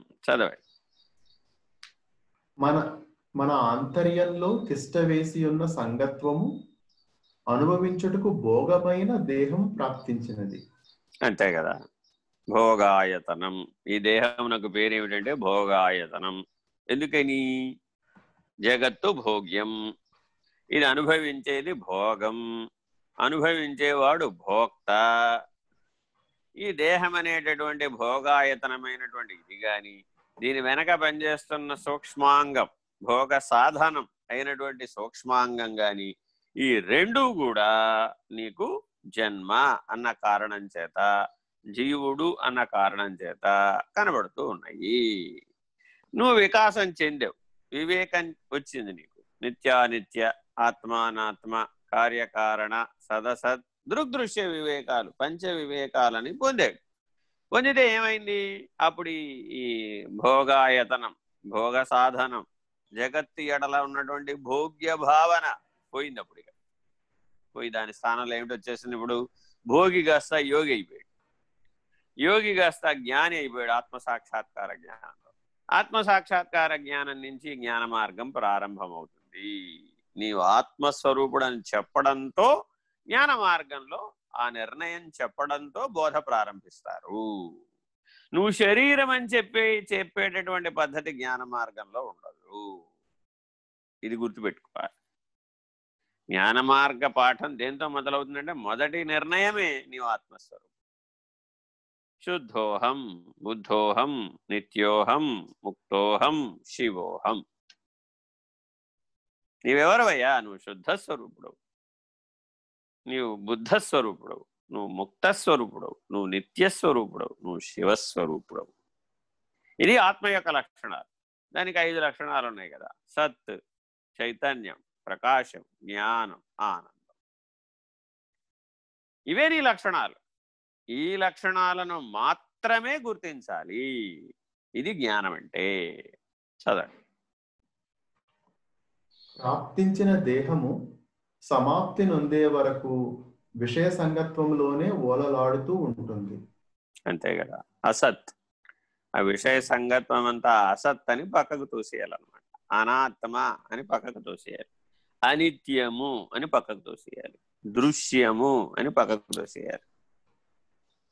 చదవండి. మన మన ఆంతర్యంలో తిష్ట వేసి ఉన్న సంగత్వము అనుభవించుటకు భోగమైన దేహం ప్రాప్తించినది. అంతే కదా. భోగాయతనం. ఈ దేహం నాకు పేరు ఏమిటంటే భోగాయతనం. ఎందుకని? జగత్తు భోగ్యం. ఇది అనుభవించేది భోగం. అనుభవించేవాడు భోక్త. ఈ దేహం అనేటటువంటి భోగాయతనమైనటువంటి ఇది కానీ దీని వెనక పనిచేస్తున్న సూక్ష్మాంగం భోగ సాధనం అయినటువంటి సూక్ష్మాంగం కానీ ఈ రెండు కూడా నీకు జన్మ అన్న కారణం చేత జీవుడు అన్న కారణం చేత కనబడుతూ ఉన్నాయి. నువ్వు వికాసం చెందావు. వివేకం వచ్చింది నీకు. నిత్యానిత్య ఆత్మానాత్మ కార్యకారణ సదసత్ దృగ్దృశ్య వివేకాలు పంచ వివేకాలని పొందాడు. పొందితే ఏమైంది? అప్పుడు ఈ భోగాయతనం భోగ సాధనం జగత్తు ఎడల ఉన్నటువంటి భోగ్య భావన పోయింది అప్పుడు ఇక. పోయి దాని స్థానంలో ఏమిటి వచ్చేసింది? ఇప్పుడు భోగి కాస్త యోగి అయిపోయాడు. యోగి కాస్త జ్ఞాని అయిపోయాడు ఆత్మసాక్షాత్కార జ్ఞానంలో. ఆత్మసాక్షాత్కార జ్ఞానం నుంచి జ్ఞాన మార్గం ప్రారంభమవుతుంది. నీవు ఆత్మస్వరూపుడని చెప్పడంతో జ్ఞాన మార్గంలో ఆ నిర్ణయం చెప్పడంతో బోధ ప్రారంభిస్తారు. నువ్వు శరీరం అని చెప్పి చెప్పేటటువంటి పద్ధతి జ్ఞాన మార్గంలో ఉండదు. ఇది గుర్తుపెట్టుకోవాలి జ్ఞాన మార్గ పాఠం దేంతో మొదలవుతుందంటే మొదటి నిర్ణయమే నీవు ఆత్మస్వరూపం. శుద్ధోహం బుద్ధోహం నిత్యోహం ముక్తోహం శివోహం. నీవెవరవయ్యా? నువ్వు శుద్ధ స్వరూపుడవు నీవు బుద్ధస్వరూపుడవు. నువ్వు ముక్తస్వరూపుడవు. నువ్వు నిత్యస్వరూపుడవు. నువ్వు శివస్వరూపుడవు. ఇది ఆత్మ యొక్క లక్షణాలు. దానికి ఐదు లక్షణాలు ఉన్నాయి కదా. సత్ చైతన్యం ప్రకాశం జ్ఞానం ఆనందం. ఇవే నీ లక్షణాలు. ఈ లక్షణాలను మాత్రమే గుర్తించాలి. ఇది జ్ఞానం అంటే చదవండి. ప్రాప్తించిన దేహము సమాప్తి నొందే వరకు విషయ సంగత్వంలోనే ఓలలాడుతూ ఉంటుంది. అంతే కదా. అసత్. ఆ విషయ సంగత్వం అంతా అసత్ అని పక్కకు తోసేయాలన్నమాట. అనాత్మ అని పక్కకు తోసేయాలి. అనిత్యము అని పక్కకు తోసేయాలి. దృశ్యము అని పక్కకు తోసేయాలి.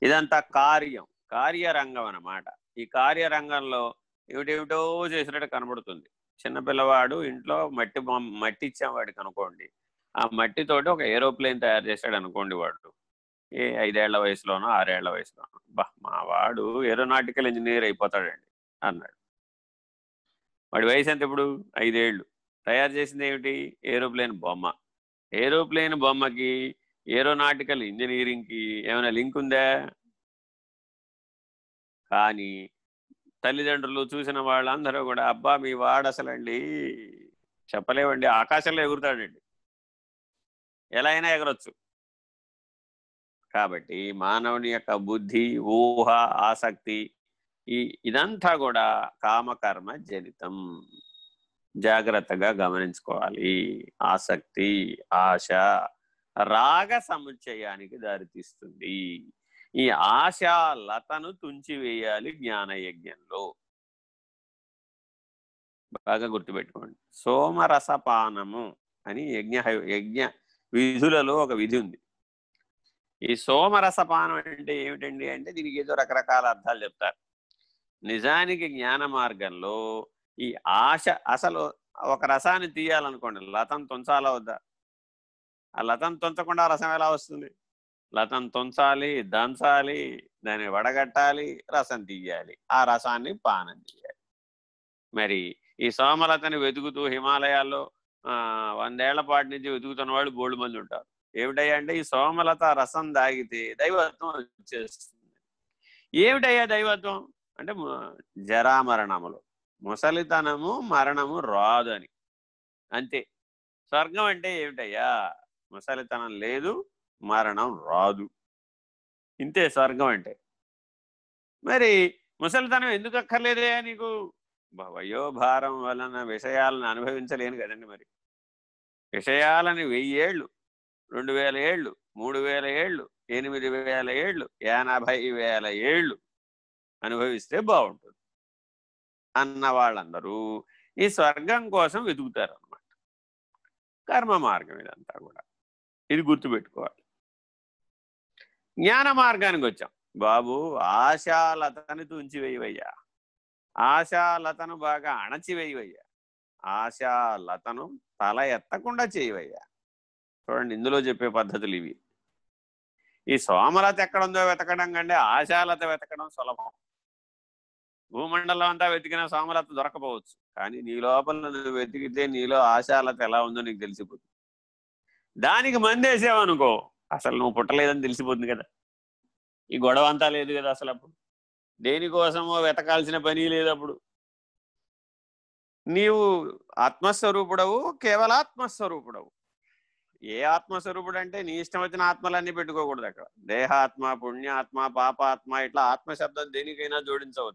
ఇదంతా కార్యం. కార్యరంగం అన్నమాట. ఈ కార్యరంగంలో ఏమిటేమిటో చేసినట్టు కనబడుతుంది. చిన్నపిల్లవాడు ఇంట్లో మట్టి మట్టి ఇచ్చేవాడికి అనుకోండి. ఆ మట్టితోటి ఒక ఏరోప్లేన్ తయారు చేశాడు అనుకోండి వాడు. ఏ ఐదేళ్ళ వయసులోనో ఆరేళ్ళ వయసులోనో. బా మా వాడు ఏరోనాటికల్ ఇంజనీర్ అయిపోతాడండి అన్నాడు. వాడి వయసు ఎంత ఇప్పుడు? ఐదేళ్ళు. తయారు చేసింది ఏమిటి? ఏరోప్లేన్ బొమ్మ. ఏరోప్లేన్ బొమ్మకి ఏరోనాటికల్ ఇంజనీరింగ్కి ఏమైనా లింక్ ఉందా? కానీ తల్లిదండ్రులు చూసిన వాళ్ళందరూ కూడా అబ్బా మీ వాడు అసలండి చెప్పలేవండి. ఆకాశంలో ఎగురుతాడండి. ఎలా అయినా ఎగరొచ్చు. కాబట్టి మానవుని యొక్క బుద్ధి ఊహ ఆసక్తి ఈ ఇదంతా కూడా కామకర్మ జనితం. జాగ్రత్తగా గమనించుకోవాలి. ఆసక్తి ఆశ రాగ సముచ్చయానికి దారితీస్తుంది. ఈ ఆశ లతను తుంచివేయాలి జ్ఞానయజ్ఞంలో. బాగా గుర్తుపెట్టుకోండి. సోమరసపానము అని యజ్ఞ యజ్ఞ విధులలో ఒక విధి ఉంది. ఈ సోమరసపానం అంటే ఏమిటండి అంటే దీనికి ఏదో రకరకాల అర్థాలు చెప్తారు. నిజానికి జ్ఞాన మార్గంలో ఈ ఆశ అసలు ఒక రసాన్ని తీయాలనుకోండి లతం తుంచాలా వద్దా? ఆ లతం తుంచకుండా రసం ఎలా వస్తుంది? లతం తుంచాలి దంచాలి దాన్ని వడగట్టాలి రసం తీయాలి ఆ రసాన్ని పానం చేయాలి. మరి ఈ సోమలతని వెతుకుతూ హిమాలయాల్లో వందేళ్ళ పాటి నుంచి వెతుకుతున్న వాళ్ళు బోల్డ్ మంది ఉంటారు. ఏమిటయ్యా అంటే ఈ సోమలత రసం దాగితే దైవత్వం వచ్చేస్తుంది. ఏమిటయ్యా దైవత్వం? అంటే జరామరణములు. ముసలితనము మరణము రాదు అని అంతే. స్వర్గం అంటే ఏమిటయ్యా? ముసలితనం లేదు మరణం రాదు. ఇంతే స్వర్గం అంటే. మరి ముసలితనం ఎందుకు అక్కర్లేదే నీకు? వయోభారం వలన విషయాలను అనుభవించలేను కదండి మరి. విషయాలని వెయ్యేళ్ళు రెండు వేల ఏళ్ళు మూడు వేల ఏళ్ళు ఎనిమిది వేల ఏళ్ళు ఎనభై వేల ఏళ్ళు అనుభవిస్తే బాగుంటుంది. అన్న వాళ్ళందరూ ఈ స్వర్గం కోసం వెతుకుతారు అనమాట కర్మ మార్గం ఇదంతా కూడా. ఇది గుర్తుపెట్టుకోవాలి. జ్ఞాన మార్గానికి వచ్చాం. బాబు ఆశాలతని తుంచివేయవయ్యా. ఆశాలతను బాగా అణచివేయవయ్యా. ఆశాలతను తల ఎత్తకుండా చేయవయ్యా. చూడండి ఇందులో చెప్పే పద్ధతులు ఇవి. ఈ సోమలత ఎక్కడుందో వెతకడం కంటే ఆశాలత వెతకడం సులభం. భూమండలం అంతా వెతికిన సోమలత దొరకపోవచ్చు. కానీ నీ లోపల నువ్వు వెతికితే నీలో ఆశాలత ఎలా ఉందో నీకు తెలిసిపోతుంది. దానికి మందేసావనుకో అసలు నువ్వు పుట్టలేదని తెలిసిపోతుంది కదా. ఈ గొడవ అంతా లేదు కదా అసలు అప్పుడు. దేనికోసమో వెతకాల్సిన పని లేదు అప్పుడు. నీవు ఆత్మస్వరూపుడవు కేవలాత్మస్వరూపుడవు ఏ ఆత్మస్వరూపుడు అంటే నీ ఇష్టం వచ్చిన ఆత్మలన్నీ పెట్టుకోకూడదు అక్కడ దేహాత్మ పుణ్యాత్మ పాపాత్మ ఇట్లా ఆత్మశబ్దం దేనికైనా జోడించవచ్చు.